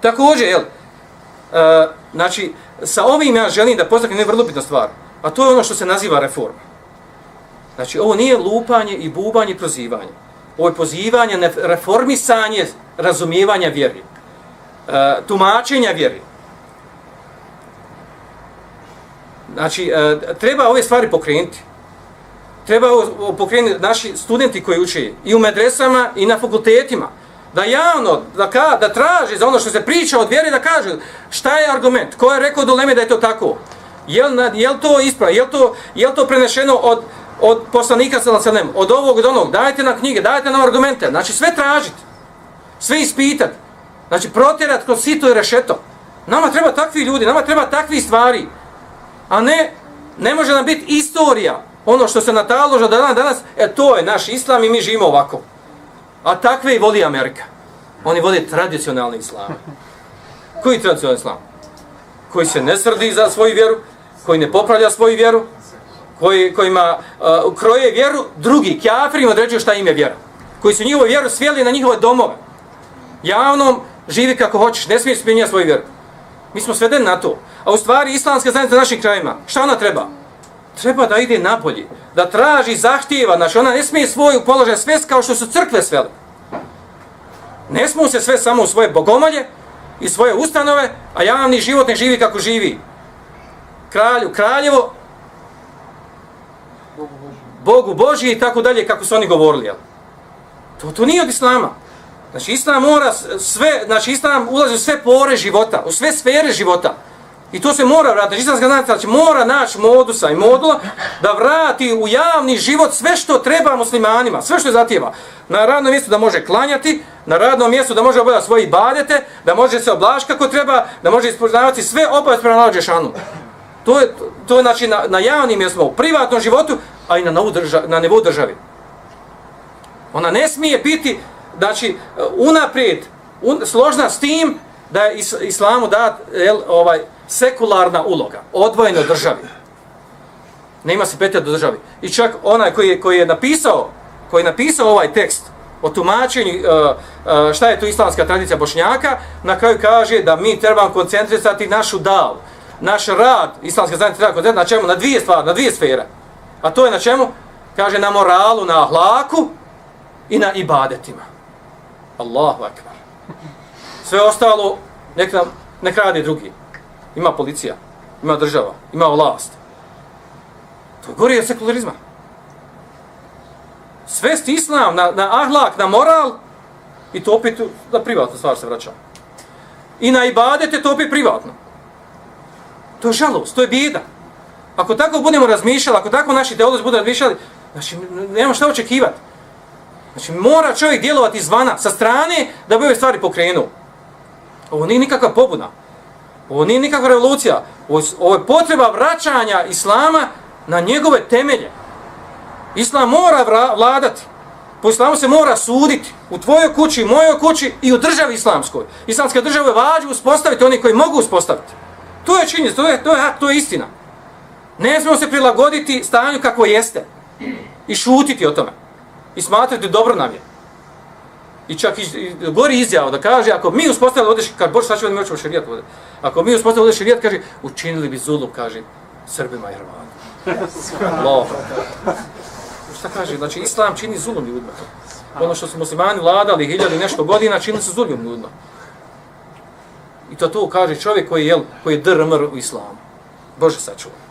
Također, jel, uh, znači, sa ovim ja želim da pozdravim jednu vrlo bitnu stvar, a to je ono što se naziva reforma. Znači, ovo nije lupanje i bubanje i prozivanje. Ovo je pozivanje na reformisanje razumijevanja vjeri, uh, tumačenja vjeri. Znači, uh, treba ove stvari pokrenuti. Treba pokrenuti naši studenti koji uče i u medresama i na fakultetima da javno, da, ka, da traži za ono što se priča od vjeri, da kaže šta je argument, ko je rekao do Leme da je to tako, je li, je li to ispravo, je li to, je li to prenešeno od, od poslanika sa Selem, od ovog do onog, dajte na knjige, dajte na argumente, znači sve tražiti, sve ispitati, znači protjerati kroz sito i rešeto. Nama treba takvi ljudi, nama treba takvi stvari, a ne, ne može nam biti istorija, ono što se nataloža danas, danas, e to je naš islam i mi živimo ovako. A takve i voli Amerika. Oni voli tradicionalni islam. Koji tradicionalni islam? Koji se ne srdi za svoju vjeru, koji ne popravlja svoju vjeru, koji, kojima uh, kroje vjeru, drugi, kjafri im određuju šta im je vjera. Koji su njihovu vjeru svijeli na njihove domove. Javnom živi kako hoćeš, ne smiješ smijenjati svoju vjeru. Mi smo svedeni na to. A u stvari islamska zajednica našim krajima, šta ona treba? Treba da ide napolje, da traži, zahtijeva, znači ona ne smije svoju položaj sve kao što su crkve sveli. Ne smiju se sve samo u svoje bogomolje i svoje ustanove, a javni život ne živi kako živi. Kralju, kraljevo, Bogu Božji i tako dalje, kako su oni govorili. Jel? To, to nije od Islama. Znači, Islam mora sve, znači, Islam ulazi u sve pore života, u sve sfere života. I to se mora vratiti. Islamska znanica znači, mora naći modusa i modula da vrati u javni život sve što treba muslimanima, sve što je zatijeva. Na radnom mjestu da može klanjati, na radnom mjestu da može obavljati svoje ibadete, da može se oblašiti kako treba, da može ispoznavati sve obavljati prema lađe šanu. To je, to je znači na, na javnim mjestima, u privatnom životu, a i na, novu drža, na nivou državi. Ona ne smije biti, znači, unaprijed, un, složna s tim da je is, islamu dat, jel, ovaj, sekularna uloga, odvojena državi. Ne ima se petja do državi. I čak onaj koji je, koji je napisao koji je napisao ovaj tekst o tumačenju uh, uh, šta je to islamska tradicija bošnjaka, na kraju kaže da mi trebamo koncentrisati našu dal, naš rad, islamska zajednica treba koncentrisati na čemu? Na dvije stvari, na dvije sfere. A to je na čemu? Kaže na moralu, na ahlaku i na ibadetima. Allahu akbar. Sve ostalo nek, nam, nek radi drugi ima policija, ima država, ima vlast. To je gori od sekularizma. Svesti islam na, na ahlak, na moral, i to opet na privatnu stvar se vraća. I na ibadete to opet privatno. To je žalost, to je bijeda. Ako tako budemo razmišljali, ako tako naši teolozi budu razmišljali, znači, nema šta očekivati. Znači, mora čovjek djelovati izvana, sa strane, da bi ove stvari pokrenuo. Ovo nije nikakva pobuna. Ovo nije nikakva revolucija. Ovo je potreba vraćanja Islama na njegove temelje. Islam mora vladati. Po islamu se mora suditi. U tvojoj kući, mojoj kući i u državi islamskoj. Islamske države vađu uspostaviti oni koji mogu uspostaviti. To je činjenica, to je, to je, to je istina. Ne smemo se prilagoditi stanju kako jeste. I šutiti o tome. I smatrati dobro nam je. I čak i, gori izjava da kaže, ako mi uspostavili ovdje, kad Bože sačuvali, mi hoćemo širijat ovdje. Ako mi uspostavili ovdje širijat, kaže, učinili bi zulu, kaže, Srbima i Hrvatima. Lo. Šta kaže? Znači, Islam čini zulum ljudima. Ono što su muslimani vladali hiljadi nešto godina, čini se zulum ljudima. I to to kaže čovjek koji je, koji je drmr u islamu. Bože sačuvali.